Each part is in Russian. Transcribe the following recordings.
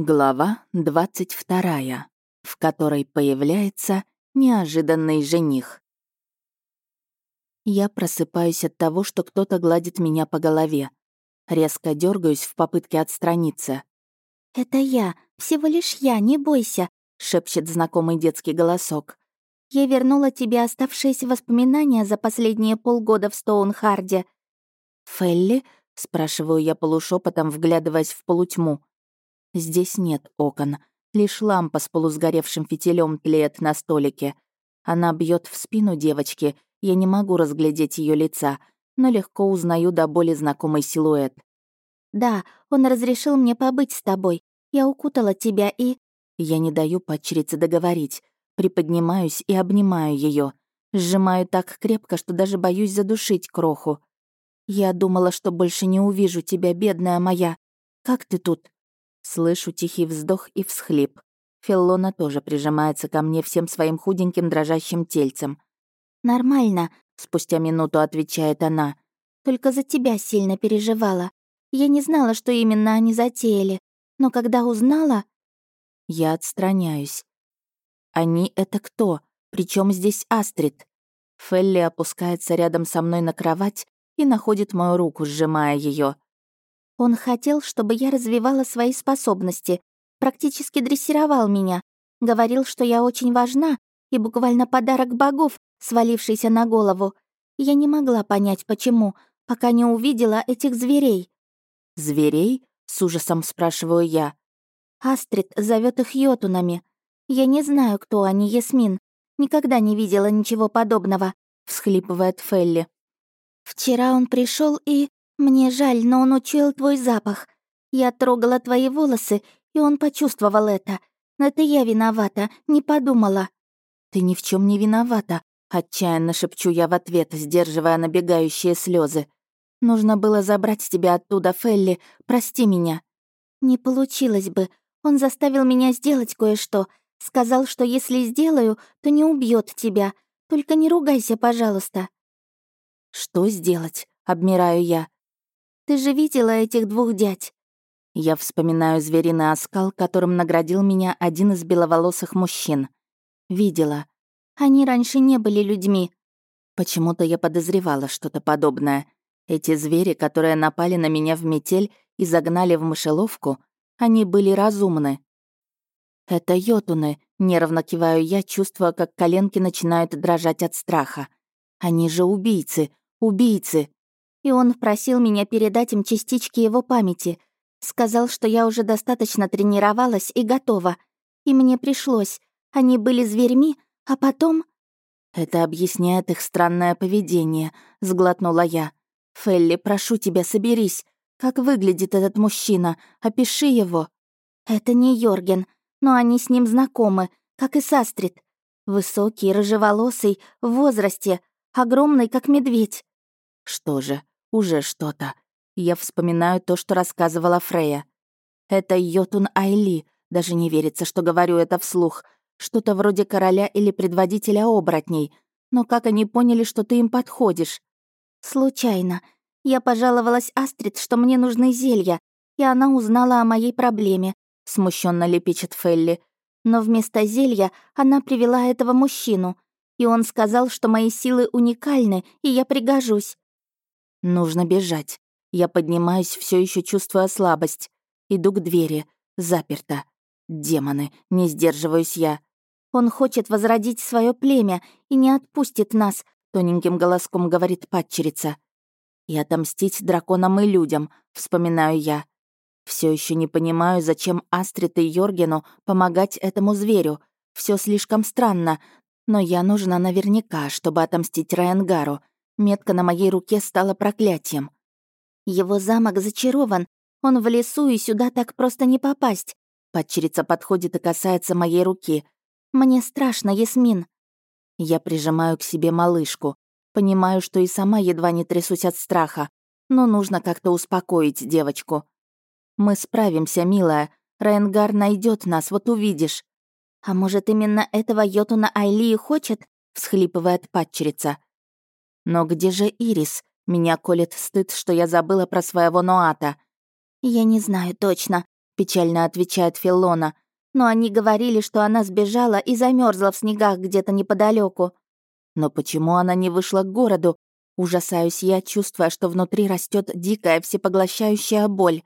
Глава 22, в которой появляется неожиданный жених. Я просыпаюсь от того, что кто-то гладит меня по голове. Резко дергаюсь в попытке отстраниться. «Это я, всего лишь я, не бойся», — шепчет знакомый детский голосок. «Я вернула тебе оставшиеся воспоминания за последние полгода в Стоунхарде». «Фелли?» — спрашиваю я полушепотом, вглядываясь в полутьму. Здесь нет окон. Лишь лампа с полусгоревшим фитилем тлеет на столике. Она бьет в спину девочки. Я не могу разглядеть ее лица, но легко узнаю до боли знакомый силуэт. «Да, он разрешил мне побыть с тобой. Я укутала тебя и...» Я не даю падчерице договорить. Приподнимаюсь и обнимаю ее, Сжимаю так крепко, что даже боюсь задушить кроху. «Я думала, что больше не увижу тебя, бедная моя. Как ты тут?» Слышу тихий вздох и всхлип. Феллона тоже прижимается ко мне всем своим худеньким дрожащим тельцем. «Нормально», — спустя минуту отвечает она. «Только за тебя сильно переживала. Я не знала, что именно они затеяли. Но когда узнала...» Я отстраняюсь. «Они — это кто? Причем здесь Астрид?» Фелли опускается рядом со мной на кровать и находит мою руку, сжимая ее. Он хотел, чтобы я развивала свои способности, практически дрессировал меня, говорил, что я очень важна и буквально подарок богов, свалившийся на голову. Я не могла понять, почему, пока не увидела этих зверей. «Зверей?» — с ужасом спрашиваю я. Астрид зовет их йотунами. Я не знаю, кто они, Ясмин. Никогда не видела ничего подобного», — всхлипывает Фелли. «Вчера он пришел и...» «Мне жаль, но он учуял твой запах. Я трогала твои волосы, и он почувствовал это. Это я виновата, не подумала». «Ты ни в чем не виновата», — отчаянно шепчу я в ответ, сдерживая набегающие слезы. «Нужно было забрать тебя оттуда, Фелли. Прости меня». «Не получилось бы. Он заставил меня сделать кое-что. Сказал, что если сделаю, то не убьет тебя. Только не ругайся, пожалуйста». «Что сделать?» — обмираю я. Ты же видела этих двух дядь?» Я вспоминаю звериный оскал, которым наградил меня один из беловолосых мужчин. Видела. Они раньше не были людьми. Почему-то я подозревала что-то подобное. Эти звери, которые напали на меня в метель и загнали в мышеловку, они были разумны. «Это йотуны», — нервно киваю я, чувствуя, как коленки начинают дрожать от страха. «Они же убийцы! Убийцы!» И он просил меня передать им частички его памяти. Сказал, что я уже достаточно тренировалась и готова. И мне пришлось. Они были зверьми, а потом... «Это объясняет их странное поведение», — сглотнула я. «Фелли, прошу тебя, соберись. Как выглядит этот мужчина? Опиши его». «Это не Йорген, но они с ним знакомы, как и Састрид. Высокий, рыжеволосый, в возрасте, огромный, как медведь. Что же, уже что-то. Я вспоминаю то, что рассказывала Фрея. Это Йотун Айли, даже не верится, что говорю это вслух. Что-то вроде короля или предводителя оборотней. Но как они поняли, что ты им подходишь? Случайно. Я пожаловалась Астрид, что мне нужны зелья, и она узнала о моей проблеме, смущенно лепечет Фелли. Но вместо зелья она привела этого мужчину, и он сказал, что мои силы уникальны, и я пригожусь. Нужно бежать. Я поднимаюсь, все еще чувствуя слабость. Иду к двери. Заперто. Демоны, не сдерживаюсь я. Он хочет возродить свое племя и не отпустит нас, тоненьким голоском говорит падчерица. И отомстить драконам и людям, вспоминаю я. Все еще не понимаю, зачем Астрид и Йоргену помогать этому зверю. Все слишком странно, но я нужна наверняка, чтобы отомстить Райангару. Метка на моей руке стала проклятием. Его замок зачарован. Он в лесу, и сюда так просто не попасть. Падчерица подходит и касается моей руки. Мне страшно, Ясмин. Я прижимаю к себе малышку. Понимаю, что и сама едва не трясусь от страха. Но нужно как-то успокоить девочку. Мы справимся, милая. Райнгар найдет нас, вот увидишь. А может, именно этого Йотуна Айли и хочет? всхлипывает падчерица. Но где же Ирис? Меня колет стыд, что я забыла про своего Ноата. Я не знаю точно. печально отвечает Филона. «Но они говорили, что она сбежала и замерзла в снегах где-то неподалеку. Но почему она не вышла к городу? Ужасаюсь я, чувствуя, что внутри растет дикая, всепоглощающая боль.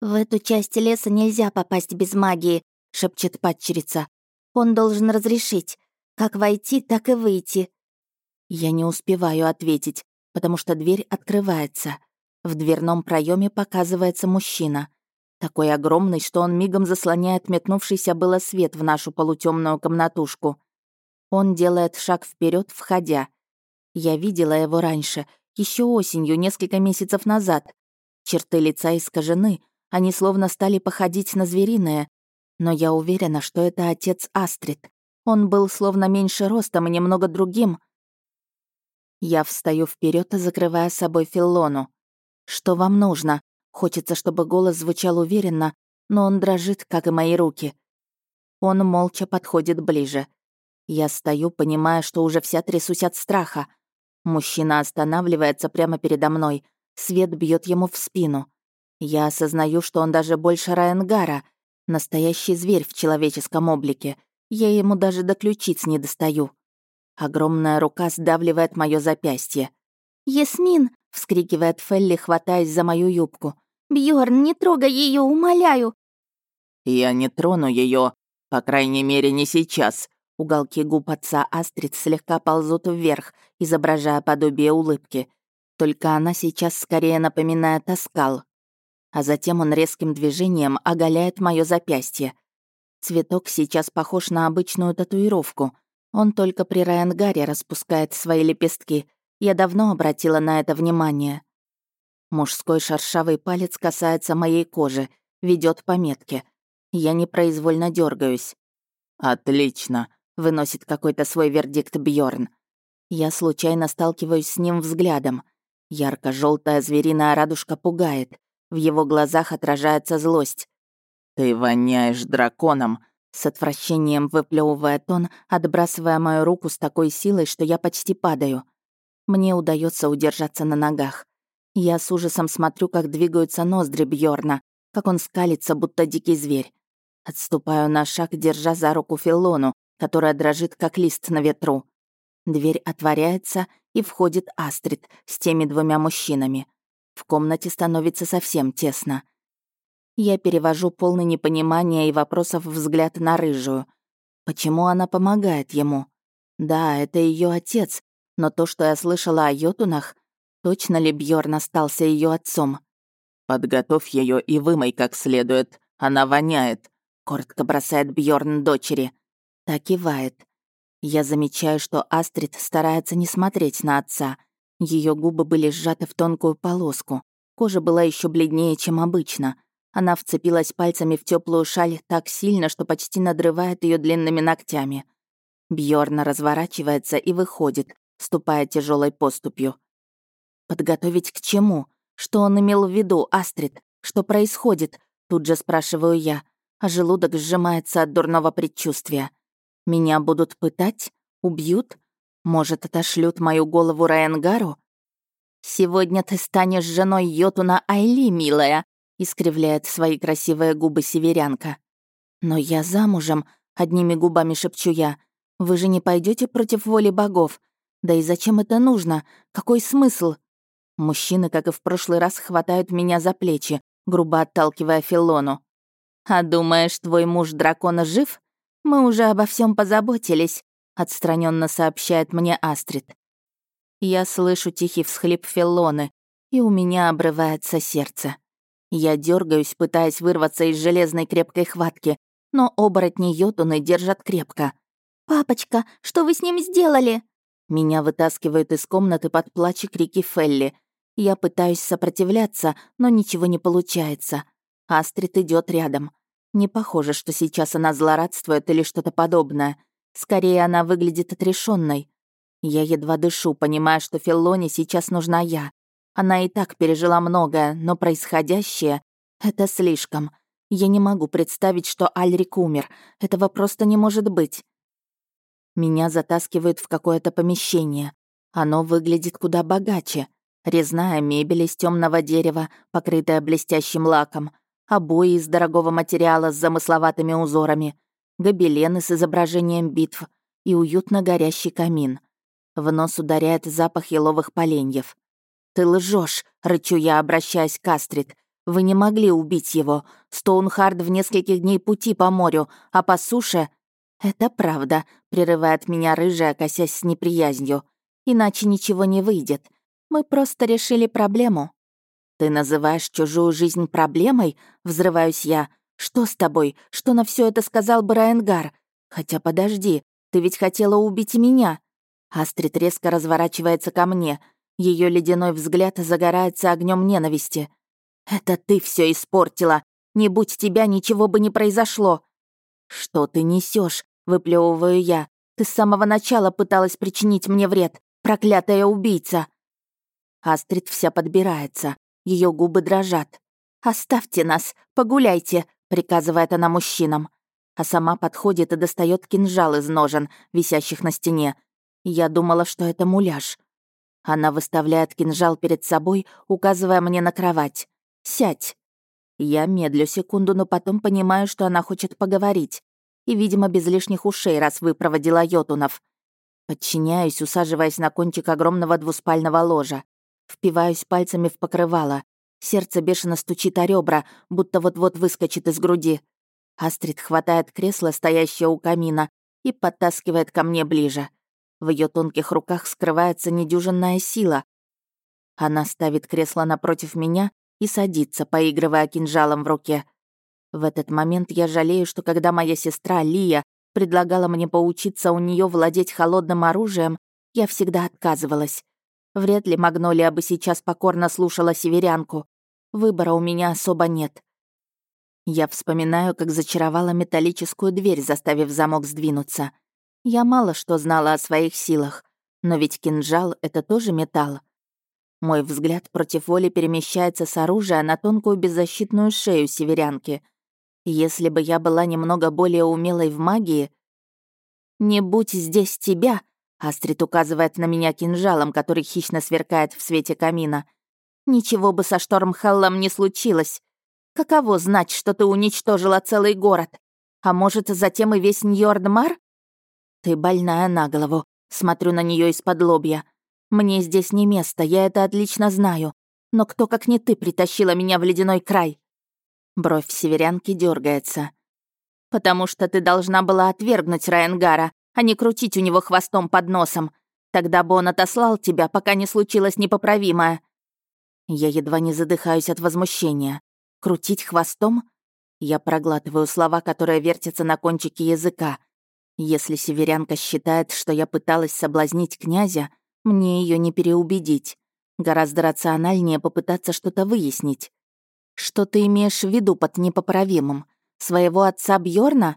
«В эту часть леса нельзя попасть без магии», — шепчет падчерица. «Он должен разрешить. Как войти, так и выйти». Я не успеваю ответить, потому что дверь открывается. В дверном проеме показывается мужчина. Такой огромный, что он мигом заслоняет метнувшийся было свет в нашу полутемную комнатушку. Он делает шаг вперед, входя. Я видела его раньше, еще осенью, несколько месяцев назад. Черты лица искажены, они словно стали походить на звериные. Но я уверена, что это отец Астрид. Он был словно меньше ростом и немного другим. Я встаю вперед, закрывая собой Филлону. «Что вам нужно?» Хочется, чтобы голос звучал уверенно, но он дрожит, как и мои руки. Он молча подходит ближе. Я стою, понимая, что уже вся трясусь от страха. Мужчина останавливается прямо передо мной. Свет бьет ему в спину. Я осознаю, что он даже больше Райангара. Настоящий зверь в человеческом облике. Я ему даже до ключиц не достаю. Огромная рука сдавливает мое запястье. «Ясмин!» — вскрикивает Фелли, хватаясь за мою юбку. Бьорн, не трогай ее, умоляю!» «Я не трону ее, по крайней мере, не сейчас». Уголки губ отца Астрид слегка ползут вверх, изображая подобие улыбки. Только она сейчас скорее напоминает оскал. А затем он резким движением оголяет мое запястье. Цветок сейчас похож на обычную татуировку. Он только при Райангаре распускает свои лепестки. Я давно обратила на это внимание. Мужской шершавый палец касается моей кожи, ведет по метке. Я непроизвольно дергаюсь. «Отлично», — выносит какой-то свой вердикт Бьорн. Я случайно сталкиваюсь с ним взглядом. ярко желтая звериная радужка пугает. В его глазах отражается злость. «Ты воняешь драконом», — с отвращением выплевывает он, отбрасывая мою руку с такой силой, что я почти падаю. Мне удается удержаться на ногах. Я с ужасом смотрю, как двигаются ноздри Бьорна, как он скалится, будто дикий зверь. Отступаю на шаг, держа за руку Филону, которая дрожит, как лист на ветру. Дверь отворяется, и входит Астрид с теми двумя мужчинами. В комнате становится совсем тесно. Я перевожу полный непонимания и вопросов взгляд на рыжую. Почему она помогает ему? Да, это ее отец, но то, что я слышала о йотунах, Точно ли Бьорн остался ее отцом? Подготовь ее и вымой как следует. Она воняет. Коротко бросает Бьорн дочери. Так кивает. Я замечаю, что Астрид старается не смотреть на отца. Ее губы были сжаты в тонкую полоску. Кожа была еще бледнее, чем обычно. Она вцепилась пальцами в теплую шаль так сильно, что почти надрывает ее длинными ногтями. Бьорн разворачивается и выходит, ступая тяжелой поступью. Подготовить к чему? Что он имел в виду, Астрид? Что происходит? Тут же спрашиваю я, а желудок сжимается от дурного предчувствия. Меня будут пытать? Убьют? Может, отошлют мою голову Райангару? «Сегодня ты станешь женой Йотуна Айли, милая», — искривляет свои красивые губы северянка. «Но я замужем», — одними губами шепчу я. «Вы же не пойдете против воли богов? Да и зачем это нужно? Какой смысл?» Мужчины, как и в прошлый раз, хватают меня за плечи, грубо отталкивая Филону. «А думаешь, твой муж дракона жив? Мы уже обо всем позаботились», — отстраненно сообщает мне Астрид. Я слышу тихий всхлип Филоны, и у меня обрывается сердце. Я дергаюсь, пытаясь вырваться из железной крепкой хватки, но оборотни Йотуны держат крепко. «Папочка, что вы с ним сделали?» Меня вытаскивают из комнаты под плач и крики Фелли. Я пытаюсь сопротивляться, но ничего не получается. Астрид идет рядом. Не похоже, что сейчас она злорадствует или что-то подобное. Скорее, она выглядит отрешенной. Я едва дышу, понимая, что Филлоне сейчас нужна я. Она и так пережила многое, но происходящее — это слишком. Я не могу представить, что Альрик умер. Этого просто не может быть. Меня затаскивают в какое-то помещение. Оно выглядит куда богаче. Резная мебель из темного дерева, покрытая блестящим лаком. обои из дорогого материала с замысловатыми узорами, гобелены с изображением битв и уютно горящий камин. В нос ударяет запах еловых поленьев. «Ты лжешь, рычу я, обращаясь к Астрид. «Вы не могли убить его. Стоунхард в нескольких дней пути по морю, а по суше...» «Это правда», — прерывает меня рыжая, косясь с неприязнью. «Иначе ничего не выйдет. Мы просто решили проблему». «Ты называешь чужую жизнь проблемой?» — взрываюсь я. «Что с тобой? Что на все это сказал бы? Хотя подожди, ты ведь хотела убить меня». Астрид резко разворачивается ко мне. Ее ледяной взгляд загорается огнем ненависти. «Это ты все испортила. Не будь тебя, ничего бы не произошло». «Что ты несешь? выплевываю я. «Ты с самого начала пыталась причинить мне вред, проклятая убийца!» Астрид вся подбирается, ее губы дрожат. «Оставьте нас, погуляйте», — приказывает она мужчинам. А сама подходит и достает кинжал из ножен, висящих на стене. Я думала, что это муляж. Она выставляет кинжал перед собой, указывая мне на кровать. «Сядь». Я медлю секунду, но потом понимаю, что она хочет поговорить. И, видимо, без лишних ушей, раз выпроводила йотунов. Подчиняюсь, усаживаясь на кончик огромного двуспального ложа. Впиваюсь пальцами в покрывало. Сердце бешено стучит о ребра, будто вот-вот выскочит из груди. Астрид хватает кресло, стоящее у камина, и подтаскивает ко мне ближе. В ее тонких руках скрывается недюжинная сила. Она ставит кресло напротив меня и садится, поигрывая кинжалом в руке. В этот момент я жалею, что когда моя сестра Лия предлагала мне поучиться у нее владеть холодным оружием, я всегда отказывалась. Вряд ли Магнолия бы сейчас покорно слушала северянку. Выбора у меня особо нет. Я вспоминаю, как зачаровала металлическую дверь, заставив замок сдвинуться. Я мало что знала о своих силах, но ведь кинжал — это тоже металл. Мой взгляд против воли перемещается с оружия на тонкую беззащитную шею северянки. Если бы я была немного более умелой в магии... «Не будь здесь тебя!» — Астрид указывает на меня кинжалом, который хищно сверкает в свете камина. «Ничего бы со Штормхеллом не случилось. Каково знать, что ты уничтожила целый город? А может, затем и весь Ньордмар?» «Ты больная на голову», — смотрю на нее из-под лобья. Мне здесь не место, я это отлично знаю. Но кто, как не ты, притащила меня в ледяной край?» Бровь северянки дергается. «Потому что ты должна была отвергнуть Райангара, а не крутить у него хвостом под носом. Тогда бы он отослал тебя, пока не случилось непоправимое». Я едва не задыхаюсь от возмущения. «Крутить хвостом?» Я проглатываю слова, которые вертятся на кончике языка. Если северянка считает, что я пыталась соблазнить князя, мне ее не переубедить. Гораздо рациональнее попытаться что-то выяснить. Что ты имеешь в виду под непоправимым? Своего отца Бьорна?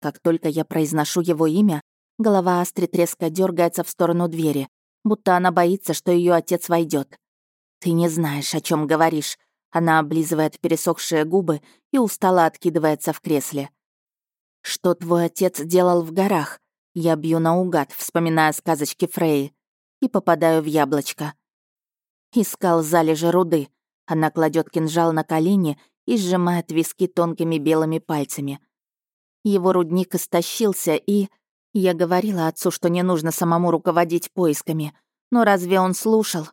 Как только я произношу его имя, голова Астрид резко дергается в сторону двери, будто она боится, что ее отец войдет. Ты не знаешь, о чем говоришь. Она облизывает пересохшие губы и устало откидывается в кресле. Что твой отец делал в горах? Я бью наугад, вспоминая сказочки Фреи и попадаю в яблочко. Искал залежи руды. Она кладет кинжал на колени и сжимает виски тонкими белыми пальцами. Его рудник истощился, и... Я говорила отцу, что не нужно самому руководить поисками. Но разве он слушал?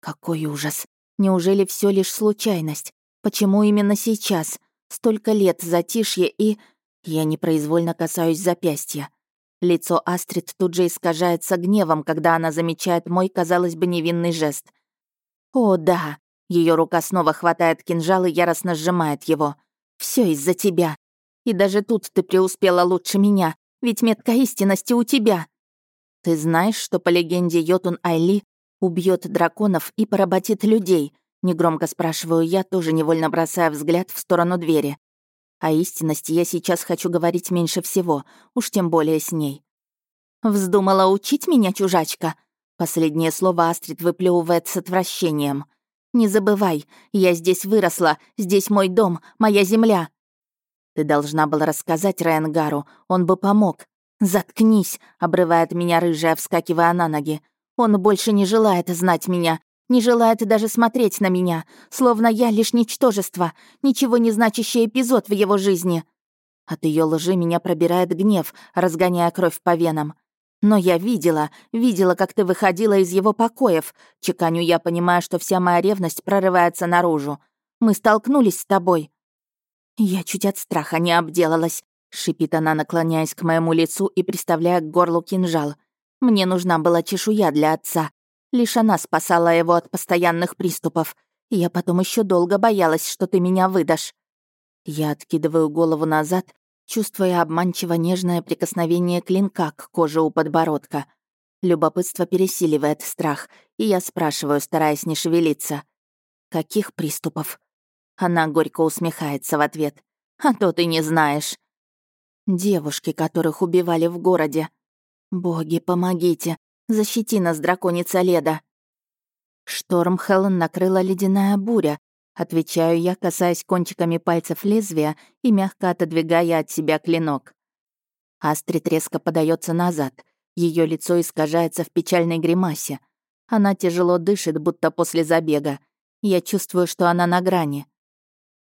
Какой ужас. Неужели все лишь случайность? Почему именно сейчас? Столько лет затишье и... Я непроизвольно касаюсь запястья. Лицо Астрид тут же искажается гневом, когда она замечает мой, казалось бы, невинный жест. «О, да!» Ее рука снова хватает кинжал и яростно сжимает его. Все из-за тебя. И даже тут ты преуспела лучше меня, ведь метка истинности у тебя. Ты знаешь, что по легенде Йотун Айли убьет драконов и поработит людей?» Негромко спрашиваю я, тоже невольно бросая взгляд в сторону двери. О истинности я сейчас хочу говорить меньше всего, уж тем более с ней. «Вздумала учить меня, чужачка?» Последнее слово Астрид выплевывает с отвращением. «Не забывай, я здесь выросла, здесь мой дом, моя земля». «Ты должна была рассказать Райангару, он бы помог». «Заткнись», — обрывает меня рыжая, вскакивая на ноги. «Он больше не желает знать меня. Не желает даже смотреть на меня, словно я лишь ничтожество, ничего не значащий эпизод в его жизни. От ее лжи меня пробирает гнев, разгоняя кровь по венам. Но я видела, видела, как ты выходила из его покоев. Чеканю я, понимая, что вся моя ревность прорывается наружу. Мы столкнулись с тобой. Я чуть от страха не обделалась. Шипит она, наклоняясь к моему лицу и приставляя к горлу кинжал. Мне нужна была чешуя для отца. Лишь она спасала его от постоянных приступов. Я потом еще долго боялась, что ты меня выдашь. Я откидываю голову назад, чувствуя обманчиво нежное прикосновение клинка к коже у подбородка. Любопытство пересиливает страх, и я спрашиваю, стараясь не шевелиться. «Каких приступов?» Она горько усмехается в ответ. «А то ты не знаешь». «Девушки, которых убивали в городе. Боги, помогите, защити нас, драконица Леда». Шторм Хелен накрыла ледяная буря, Отвечаю я, касаясь кончиками пальцев лезвия и мягко отодвигая от себя клинок. Астрид резко подается назад. Ее лицо искажается в печальной гримасе. Она тяжело дышит, будто после забега. Я чувствую, что она на грани.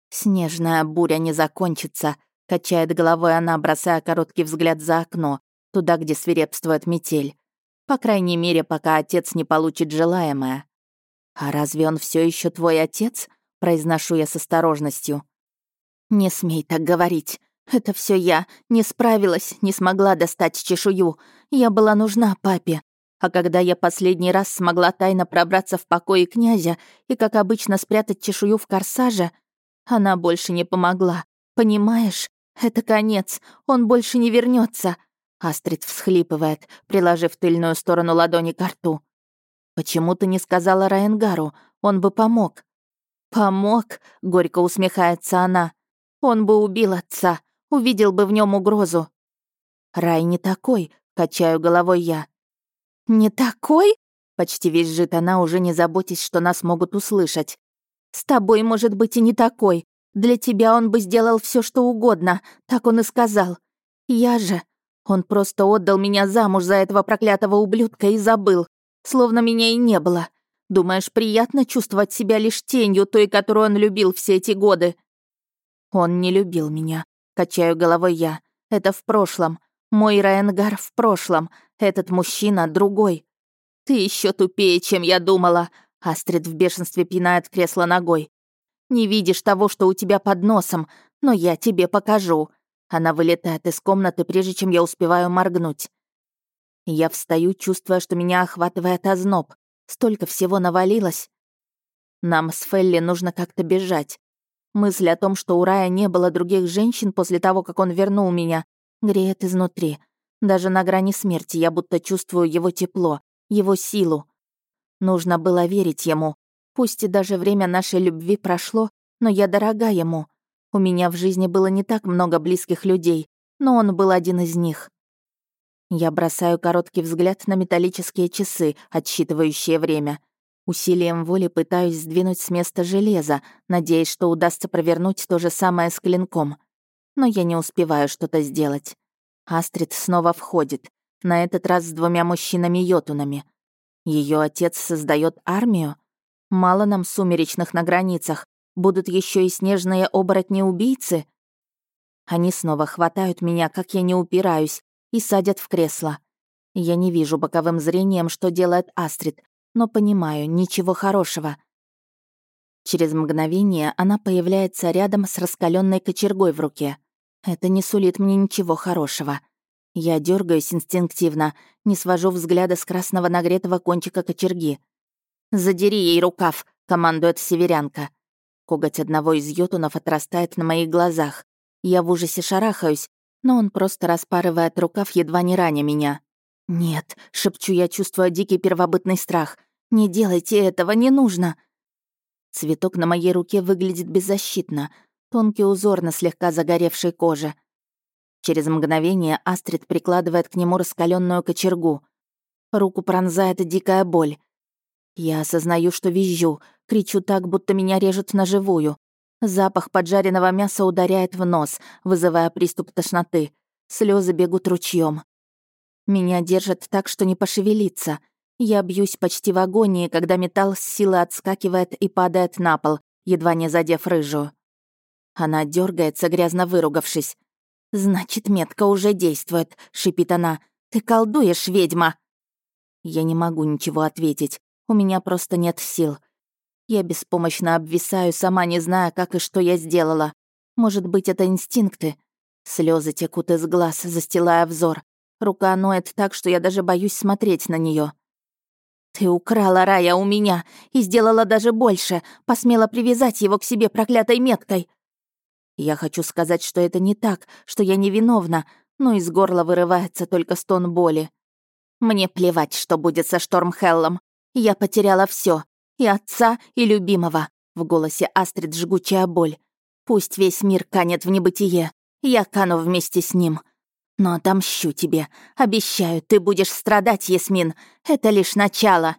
«Снежная буря не закончится», — качает головой она, бросая короткий взгляд за окно, туда, где свирепствует метель. По крайней мере, пока отец не получит желаемое. «А разве он все еще твой отец?» произношу я с осторожностью. «Не смей так говорить. Это все я. Не справилась, не смогла достать чешую. Я была нужна папе. А когда я последний раз смогла тайно пробраться в покои князя и, как обычно, спрятать чешую в корсаже, она больше не помогла. Понимаешь? Это конец. Он больше не вернется. Астрид всхлипывает, приложив тыльную сторону ладони к рту. «Почему ты не сказала Райенгару? Он бы помог». «Помог?» — горько усмехается она. «Он бы убил отца, увидел бы в нем угрозу». «Рай не такой», — качаю головой я. «Не такой?» — почти визжит она, уже не заботясь, что нас могут услышать. «С тобой, может быть, и не такой. Для тебя он бы сделал все, что угодно», — так он и сказал. «Я же...» Он просто отдал меня замуж за этого проклятого ублюдка и забыл, словно меня и не было. Думаешь, приятно чувствовать себя лишь тенью той, которую он любил все эти годы?» «Он не любил меня», — качаю головой я. «Это в прошлом. Мой Райангар в прошлом. Этот мужчина другой». «Ты еще тупее, чем я думала», — Астрид в бешенстве пинает кресло ногой. «Не видишь того, что у тебя под носом, но я тебе покажу». Она вылетает из комнаты, прежде чем я успеваю моргнуть. Я встаю, чувствуя, что меня охватывает озноб. Столько всего навалилось. Нам с Фелли нужно как-то бежать. Мысль о том, что у Рая не было других женщин после того, как он вернул меня, греет изнутри. Даже на грани смерти я будто чувствую его тепло, его силу. Нужно было верить ему. Пусть и даже время нашей любви прошло, но я дорога ему. У меня в жизни было не так много близких людей, но он был один из них. Я бросаю короткий взгляд на металлические часы, отсчитывающие время. Усилием воли пытаюсь сдвинуть с места железо, надеясь, что удастся провернуть то же самое с клинком. Но я не успеваю что-то сделать. Астрид снова входит, на этот раз с двумя мужчинами-йотунами. Ее отец создает армию? Мало нам сумеречных на границах, будут еще и снежные оборотни-убийцы? Они снова хватают меня, как я не упираюсь, и садят в кресло. Я не вижу боковым зрением, что делает Астрид, но понимаю, ничего хорошего. Через мгновение она появляется рядом с раскаленной кочергой в руке. Это не сулит мне ничего хорошего. Я дергаюсь инстинктивно, не свожу взгляда с красного нагретого кончика кочерги. «Задери ей рукав», — командует северянка. Коготь одного из йотунов отрастает на моих глазах. Я в ужасе шарахаюсь, но он просто распарывает рукав, едва не раня меня. «Нет», — шепчу я, чувствуя дикий первобытный страх. «Не делайте этого, не нужно!» Цветок на моей руке выглядит беззащитно, тонкий узор на слегка загоревшей коже. Через мгновение Астрид прикладывает к нему раскаленную кочергу. Руку пронзает дикая боль. Я осознаю, что визжу, кричу так, будто меня режут на живую. Запах поджаренного мяса ударяет в нос, вызывая приступ тошноты. Слезы бегут ручьем. Меня держат так, что не пошевелиться. Я бьюсь почти в агонии, когда металл с силы отскакивает и падает на пол, едва не задев рыжую. Она дергается, грязно выругавшись. «Значит, метка уже действует», — шипит она. «Ты колдуешь, ведьма!» Я не могу ничего ответить. У меня просто нет сил. Я беспомощно обвисаю, сама не зная, как и что я сделала. Может быть, это инстинкты? Слезы текут из глаз, застилая взор. Рука ноет так, что я даже боюсь смотреть на нее. «Ты украла Рая у меня и сделала даже больше, посмела привязать его к себе проклятой меткой!» Я хочу сказать, что это не так, что я невиновна, но из горла вырывается только стон боли. Мне плевать, что будет со Штормхеллом. Я потеряла все, и отца, и любимого. В голосе Астрид жгучая боль. Пусть весь мир канет в небытие. Я кану вместе с ним. Но отомщу тебе. Обещаю, ты будешь страдать, Ясмин. Это лишь начало.